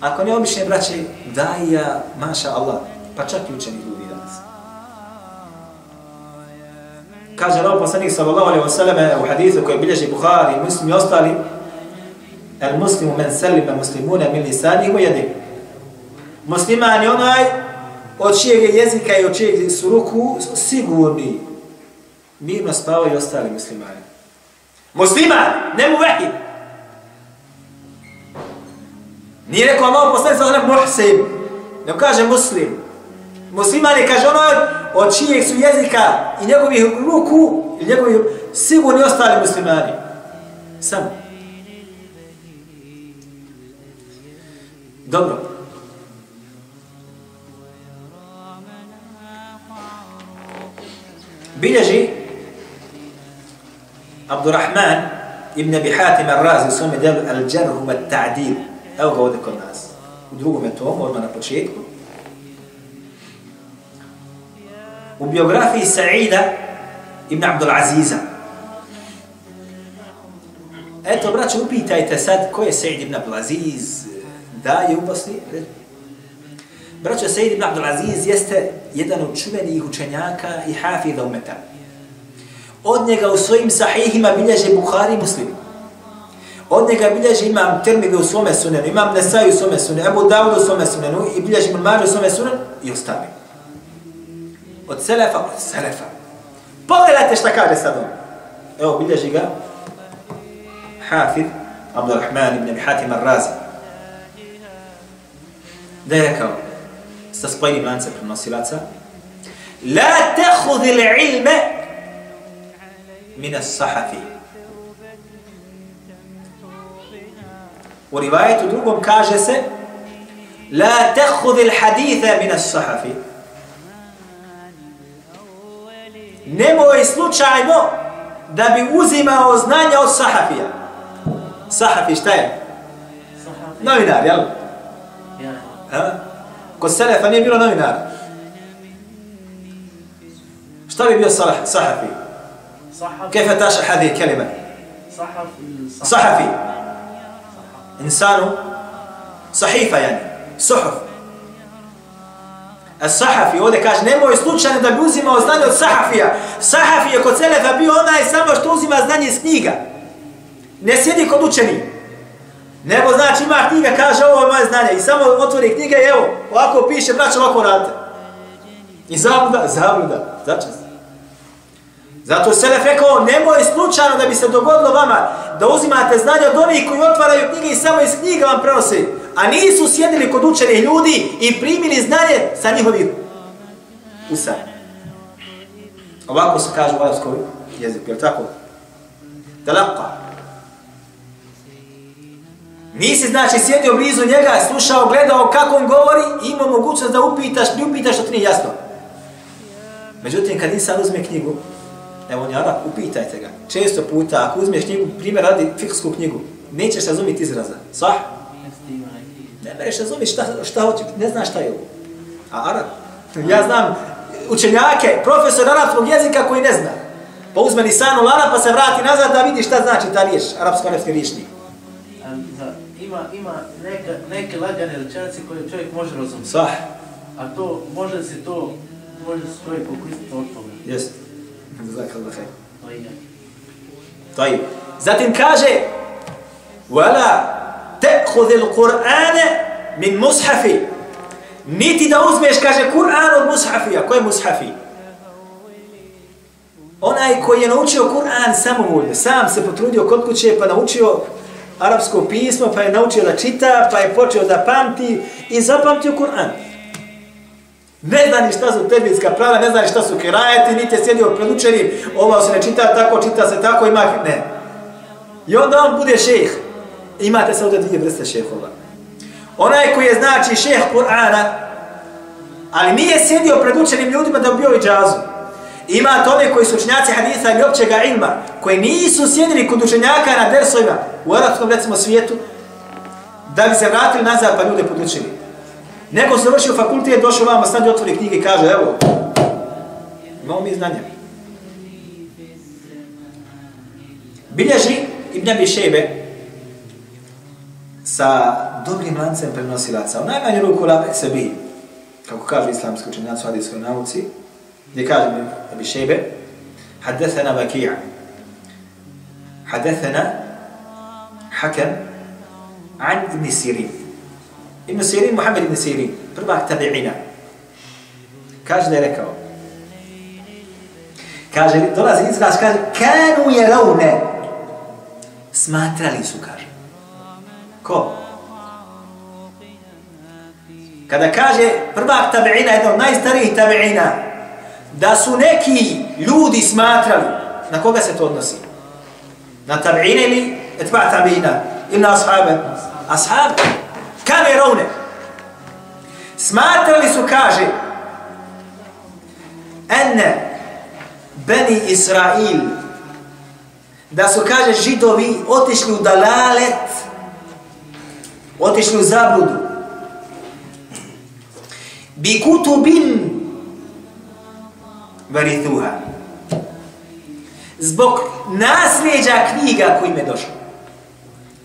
Ako ne obične braće, daj ja, maša Allah, pa čak i učeni Kaže Allah poslanik sallallahu alaihi wasallam e, u hadithu koji bilježi Bukhari, muslim i ostali, el muslimu men selima muslimuna min lisani i jedik. Musliman je onaj od čijeg jezika i od čijeg su ruku sigurni. Mirno spavaju ostali muslimani. Musliman, ne mu vehid. Nije rekao Allah poslanik sallallahu alaihi wasallam muhsim. nego kaže muslim. Musliman je kaže ono od čijeg su jezika i njegovih ruku i njegovih sigurni ostali muslimani. Samo. Dobro. Bilježi Abdurrahman ibn Abi Hatim al-Razi u svome delu Al-Jarhu wa Ta'dil. Evo ga ovdje kod nas. U drugom tomu, odmah na početku. U biografiji Sa'ida ibn Abdul Aziza. Eto, braće, upitajte sad ko je Sa'id ibn Abdul Aziz. Da je u Bosni? Braćo, Sa'id ibn Abdul Aziz jeste jedan od čuvenih učenjaka i hafidha umeta. Od njega u svojim sahihima bilježe Bukhari muslim. Od njega bilježe imam Tirmidhi u svome sunenu, imam Nesaj u svome sunenu, Ebu Dawud u svome sunenu i bilježe Ibn u svome sunenu i ostali. Od Selefa, od Selefa. Pogledajte šta kaže sad on. Evo, bilježi ga Hafid Abdurrahman ibn Hatim al-Razi. Da je rekao, sa spojenim lancem prenosilaca, La tehudi l'ilme min as-sahafi. U rivajetu drugom kaže se La tehudi l-haditha min as-sahafi. Nemoj slučajno da bi uzimao znanja od sahafija. Sahafi šta je? Novinar, jel? Ja. Kod Selefa nije bilo novinar. Šta bi bio sahafi? كيف تشرح هذه الكلمة صحفي صحفي إنسان صحيفة يعني صحف sahafi, ovdje kaže, nemoj slučajno da bi uzimao znanje od sahafija. Sahafi je kod selefa bio onaj samo što uzima znanje iz knjiga. Ne sjedi kod učeni. Nebo znači ima knjiga, kaže, ovo je moje znanje. I samo otvori knjige, evo, ovako piše, braćo, ovako radite. I zabluda, zabluda, začas. Znači. Zato je Selef rekao, nemoj slučajno da bi se dogodilo vama da uzimate znanje od onih koji otvaraju knjige i samo iz knjiga vam prenose, a nisu sjedili kod učenih ljudi i primili znanje sa njihovih usa. Ovako se kaže u arabskoj jeziku, je tako? Talaqa. Nisi znači sjedio blizu njega, slušao, gledao kako on govori i imao mogućnost da upitaš, ne upitaš što ti nije jasno. Međutim, kad insan uzme knjigu, evo on je Arab, upitajte ga. Često puta, ako uzmeš knjigu, primjer radi fiksku knjigu, nećeš razumjeti izraza. Sva? Ne mereš razumjeti šta, šta hoće, ne znaš šta je ovo. A Arab? Ja znam učenjake, profesor arapskog jezika koji ne zna. Pa uzme nisanu Arab pa se vrati nazad da vidi šta znači ta riješ, arapsko-arapski riječnik. Ima, ima neka, neke lagane rečenice koje čovjek može razumjeti. Sva? A to, može se to, može se čovjek pokoristiti od toga. Jeste. Hej. To je. طيب. Zatim kaže ولا تأخذ القرآن من مصحف niti da uzmeš, kaže, Kur'an od mushafija. Ko je mushafi? Onaj koji je naučio Kur'an samovoljno, sam se potrudio kod kuće pa naučio arapsko pismo, pa je naučio da čita, pa je počeo da pamti i zapamtio Kur'an. Ne zna ni šta su tebinska prava, ne zna ni šta su kerajeti, niti je sjedio pred učenim, ovo se ne čita tako, čita se tako, ima... Ne. I onda on bude šejh. Imate se ovdje dvije vrste šehova. Onaj koji je znači šejh Kur'ana, ali nije sjedio pred učenim ljudima da bio i džazu. Ima to one koji su učenjaci haditha ili općega ilma, koji nisu sjedili kod učenjaka na dersovima u arabskom recimo svijetu, da bi se vratili nazad pa ljude podučili. Neko se završio fakultet, došao vama, sad otvori knjige i kaže, evo, imamo mi znanje. Bilježi Ibn Abi Šejbe sa dobrim lancem prenosilaca. U najmanju ruku la sebi, kako kaže islamski učenjac u hadijskoj nauci, gdje kaže mi Abi Šejbe, حدثنا بكيع حدثنا حكم عن ابن سيرين Ibn Sirin, Muhammed Ibn Sirin, prva tabi'ina. Kaže da je rekao. Kaže, dolazi izraz, kaže, kanu je raune. Smatrali su, kaže. Ko? Kada kaže prva tabi'ina, jedan od najstarijih tabi'ina, da su neki ljudi smatrali, na koga se to odnosi? Na tabi'ine ili etba tabi'ina? Ili na ashabe? Ashabe. Kamerone. Smatrali su, kaže, ene Beni Israil, da su, kaže, židovi otišli u dalalet, otišli u zabludu, bi kutubin varithuha. Zbog nasljeđa knjiga koji je došlo.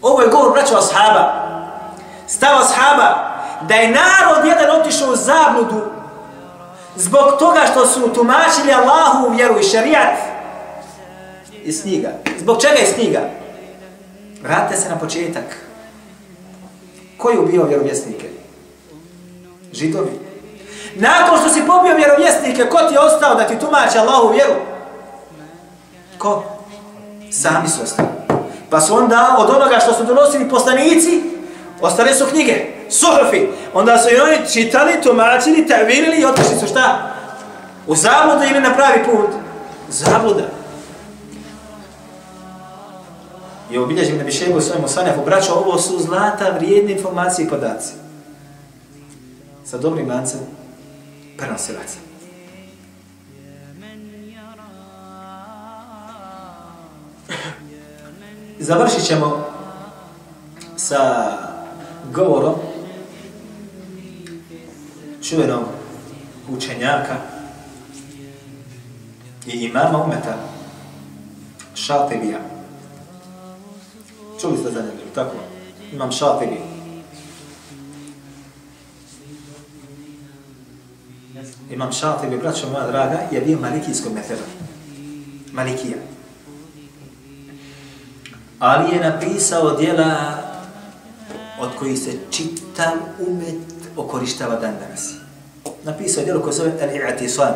Ovo je govor braća ashaba stava ashaba da je narod jedan otišao u zabludu zbog toga što su tumačili Allahu u vjeru i šarijat iz knjiga. Zbog čega iz knjiga? Vratite se na početak. Ko je ubio vjerovjesnike? Židovi. Nakon što si pobio vjerovjesnike, ko ti je ostao da ti tumači Allahu vjeru? Ko? Sami su ostali. Pa su onda od onoga što su donosili poslanici, ostale su knjige, suhofi. Onda su i oni čitali, tumačili, tavirili i otišli su šta? U zabludu ili na pravi put? Zabluda. I obilježim na bišegu svojim osanefu, braćo, ovo su zlata vrijedne informacije i podaci. Sa dobrim lancem prenosilaca. Završit ćemo sa govorom čuvenog učenjaka i imama umeta Šatibija. Čuli ste za njega, tako? Imam Šatibija. Imam Šatibi, braćo moja draga, je bio malikijskog metera. Malikija. Ali je napisao djela koji se čitav umet okorištava dan danas. Napisao je djelo koje zove Al-I'atisan.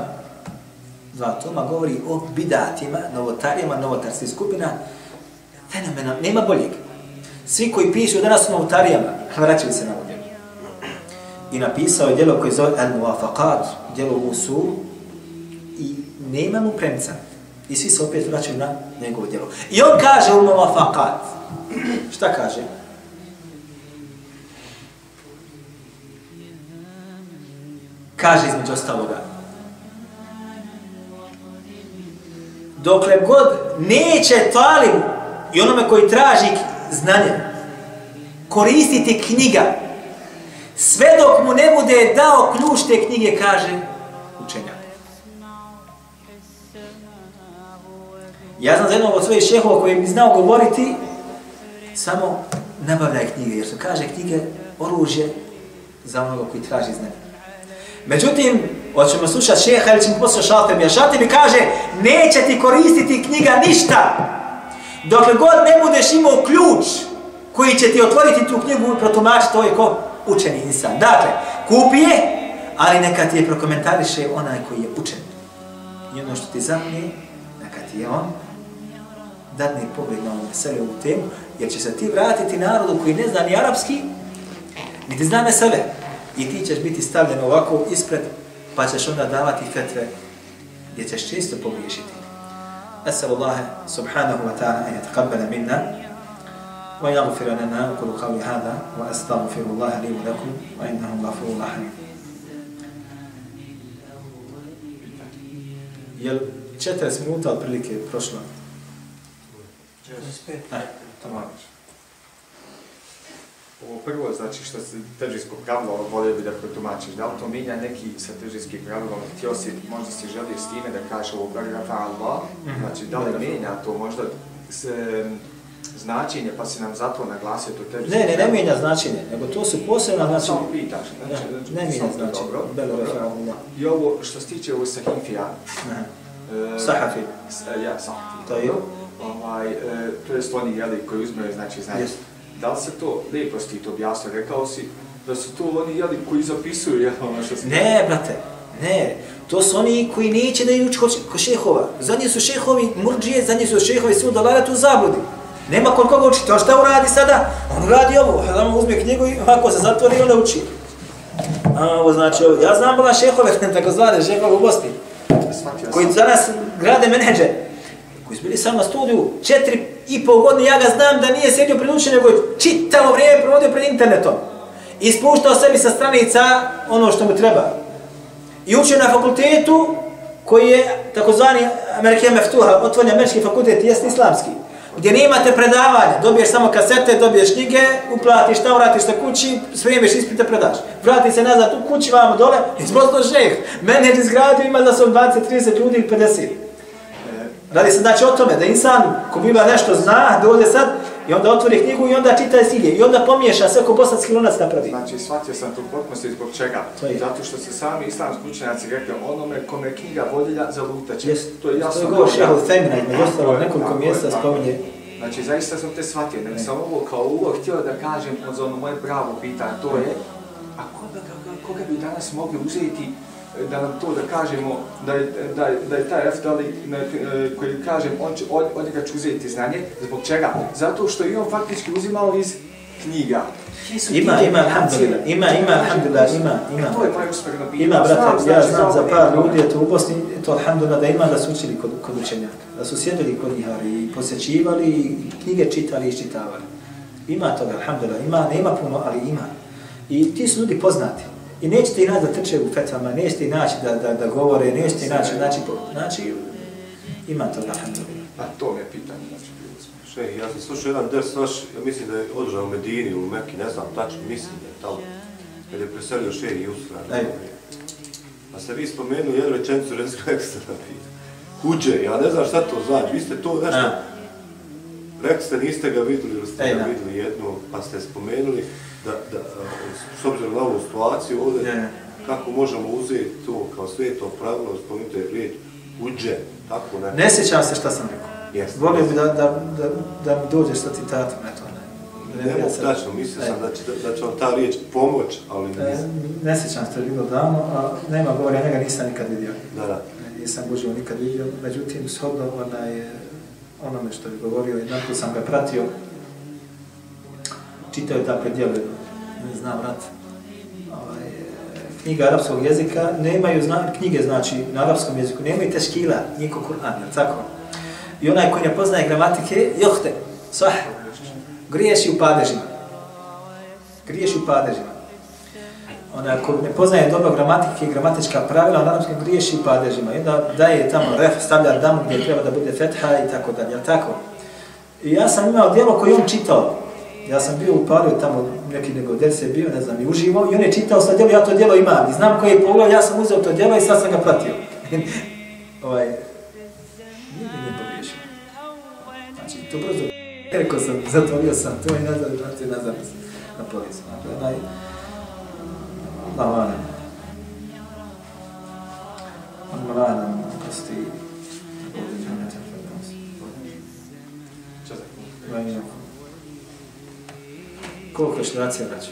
Dva toma govori o bidatima, novotarijama, novotarskih skupina. Fenomena, nema boljeg. Svi koji pišu danas o novotarijama, vraćaju se na ovo i napisao je djelo koje zove Al-Muwafaqat, djelo Usul, i nema mu premca. I svi se opet vraćaju na njegovo djelo. I on kaže u fakat. Šta kaže? Kaže između ostaloga. Dokle god neće talibu i onome koji traži znanje koristiti knjiga sve dok mu ne bude dao ključ te knjige, kaže učenjak. Ja znam za jednog od svojih šehova koji mi znao govoriti, samo nabavljaj knjige, jer su kaže knjige oružje za onoga koji traži znanje. Međutim, hoćemo slušati šeha ili ćemo poslušati šaltem, jer kaže, neće ti koristiti knjiga ništa, dokle god ne budeš imao ključ koji će ti otvoriti tu knjigu i protumačiti, to ovaj je ko učeni insan. Dakle, kupi je, ali neka ti je prokomentariše onaj koji je učen. I ono što ti zamlije, neka ti je on dadne pogled na ovom mesele u temu, jer će se ti vratiti narodu koji ne zna ni arapski, niti zna zna mesele. I ti ćeš biti stavljen ovako ispred, pa ćeš onda davati fetve gdje ćeš često pogriješiti. أسأل الله سبحانه وتعالى أن يتقبل منا ويغفر لنا أقول قولي هذا وأستغفر الله لي ولكم وإنه غفور رحيم Jel 40 minuta otprilike prošlo? 45. Aj, to možeš. Ovo prvo, znači što se težinsko pravilo volio bi da protumačiš, da li to mijenja neki sa težinskim pravilom, htio si, možda si želio s time da kaže ovo paragrafa Allah, Mhm. znači da li mijenja to možda se, značenje, pa si nam zato naglasio to težinsko Ne, ne, ne mijenja značenje, nego to su posebna Znači, značenja. samo pitaš, znači, Ja, znači, ne mijenja samo to značenje. dobro, Belo dobro. Allah. I ovo što se tiče ovo sahifija, e, Sahafi. e, ja, sahafi. To je? Ovaj, e, to je oni jeli koji uzmeju, znači, znači, Jest. Da li se to, lijepo si ti to objasnio, rekao si, da su to oni jeli koji zapisuju, jel, ono što se... Ne, brate, ne. To su oni koji neće da idu ko šehova. Zadnji su šehovi murđije, zadnji su šehovi svu dolarat u zabludi. Nema kod koga učiti. On šta uradi sada? On uradi ovo. Adam uzme knjigu i ovako se zatvori onda uči. A, ovo znači ovo. Ja znam bila šehove, tako zvane, šehove u Bosni. Koji sam. za nas grade menedže, koji su bili samo na studiju četiri i pol godine, ja ga znam da nije sjedio pred učenjem, nego je čitavo vrijeme provodio pred internetom. I spuštao sebi sa stranica ono što mu treba. I učio na fakultetu koji je takozvani Amerike Meftuha, otvorni američki fakultet, jest islamski. Gdje nemate predavanja, dobiješ samo kasete, dobiješ knjige, uplatiš šta, vratiš se kući, spremiš ispite, predaš. Vrati se nazad u kući, vamo dole, izposto žeh. Meni je izgradio, ima da su 20-30 ljudi ili 50. Radi se znači o tome da insan ko biva nešto zna, dođe sad i onda otvori knjigu i onda čita silje i onda pomiješa sve ko bosanski lunac napravi. Znači, shvatio sam tu potpunosti zbog čega. To. Zato što se sami islamski učenjaci rekli onome kome knjiga vodilja za lutaće. Jest, To je jasno. To je govor dobro. šeho Femina, Tako ostalo nekoliko mjesta spominje. Znači, zaista sam te shvatio, nego sam ovo kao uvod htio da kažem od ono moje pravo pitanje, to je, a koga, koga, koga bi danas mogli uzeti da nam to da kažemo, da je, da je, da je taj Eftali na, e, koji kažem, on će, od, od njega uzeti znanje, zbog čega? Zato što i on faktički uzimao iz knjiga. Ima, ima, alhamdulillah, ima, ima, alhamdulillah, ima, ima. To je usporedno pitanje. Ima, brate, ja znam za par ljudi, eto u Bosni, to alhamdulillah da ima da su učili kod, kod učenjaka. Da su sjedili kod njih i posjećivali i knjige čitali i iščitavali. Ima toga, alhamdulillah, ima, nema puno, ali ima. I ti su ljudi poznati. I nećete ih naći da trče u fetvama, nećete ih naći da, da, da govore, nećete ih naći, znači, znači, ima toga, alhamdulillah. A to mi je pitanje, znači. Šeh, ja sam slušao jedan ders vaš, ja mislim da je održao u Medini, u Mekki, ne znam tačno, mislim da je tamo, kad je preselio šeh i usra. Ej. A ste vi spomenuli jednu rečenicu, rekli ste da pita. Huđe, ja ne znam šta to znači, vi ste to nešto, A. rekli ste, niste ga vidjeli, ili ste Ej, ga da. vidjeli jednu, pa ste spomenuli da, da, s obzirom na ovu situaciju ovdje, Ne, ne. kako možemo uzeti to kao sveto pravilo, spomenuti riječ, huđe, tako ne. Ne sjećam se šta sam rekao. Jeste. Volio bi da, da, da, da mi dođeš sa citatom, eto. Ne, Ne mogu sad- tačno, mislio sam da će, da će vam ta riječ pomoć, ali E, nisam. ne sjećam se, to je bilo davno, a nema govora, ja njega nisam nikad vidio. Da, da. Nisam uživo nikad vidio, međutim, shodno onaj, onome što je govorio, jedan put sam ga pratio, čitao je takve dijele, ne znam, brat, ovaj, knjiga arapskog jezika, nemaju zna, knjige, znači, na arapskom jeziku, nemaju teškila, niko Kur'an, jel tako? I onaj koji ne poznaje gramatike, johte, sah, griješi u padežima. Griješi u padežima. Onaj ko ne poznaje dobro gramatike i gramatička pravila, on arapskom griješi u padežima. I onda daje tamo ref, stavlja damu gdje treba da bude fetha i tako dalje, tako? I ja sam imao dijelo koje on čitao. Ja sam bio upalio tamo neki nego se bio, ne znam, i uživao i on je čitao sa djelo, ja to djelo imam. I znam koji je pogled, ja sam uzeo to djelo i sad sam ga pratio. ovaj, nije mi pogriješio. Znači, to brzo, rekao sam, zatvorio sam to i nazad, znači, nazad na policiju. Znači, onaj, Lavana. Lavana, prosti, ovdje džanete. Čezak. Vajnjako. Koliko je štracija, braću?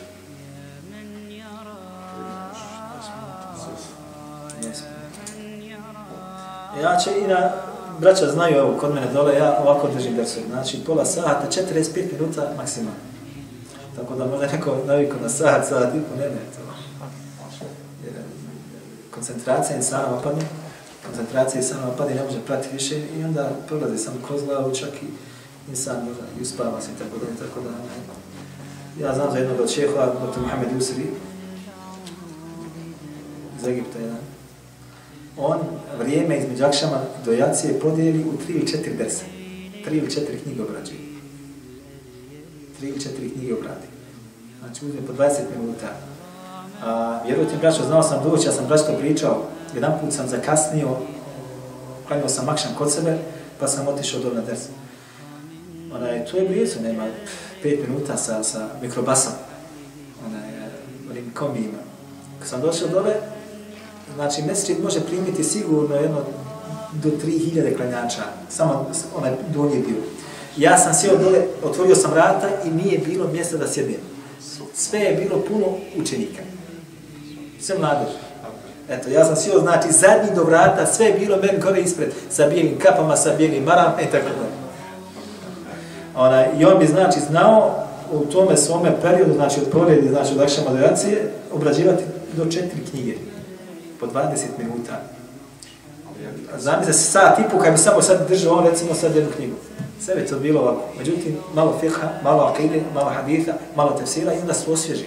Ja će i na, braća znaju, evo, kod mene dole, ja ovako držim drsu. Znači, pola sata, 45 minuta maksimalno. Tako da možda neko naviku na sat, sat i po, ne, ne, to. Jer, koncentracija insana opadne, koncentracija insana opadne, ne može pratiti više i onda prolazi samo kroz glavu, čak i insan možda i uspava se i tako da, tako da, ne. Ja znam za jednog od šehova, dr. Mohamed Usri, iz Egipta jedan, on vrijeme između akšama do jacije podijeli u tri ili četiri dersa. Tri ili četiri knjige obrađuje. Tri ili četiri knjige obradi. Znači uzme po 20 minuta. A, vjerujte mi, braćo, znao sam doći, ja sam braćko pričao, jedan put sam zakasnio, klanio sam akšam kod sebe, pa sam otišao do na dersa. Onaj, to je blizu, nema pet minuta sa, sa mikrobasom. Onaj, e, onim kombijima. Kad sam došao dole, Znači, mesečit može primiti sigurno jedno do 3000 klanjača, samo onaj donji dio. Ja sam sjeo dole, otvorio sam vrata i nije bilo mjesta da sjedim. Sve je bilo puno učenika. Sve mladež. Eto, ja sam sjeo, znači, zadnji do vrata, sve je bilo meni gore ispred, sa bijelim kapama, sa bijelim maram, i tako dalje. Ona, I on bi, znači, znao u tome svome periodu, znači, od poredi, znači, od lakše moderacije, obrađivati do četiri knjige po 20 minuta. Znam se sat i po, kad bi samo sad držao on, recimo sad jednu knjigu. Sve bi to bilo ovako. Međutim, malo fiha, malo akide, malo haditha, malo tefsira i onda se osvježi.